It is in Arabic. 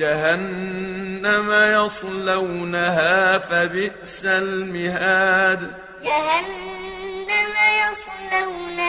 جهنم يصلونها فبئس المهاد. جهنم يصلونها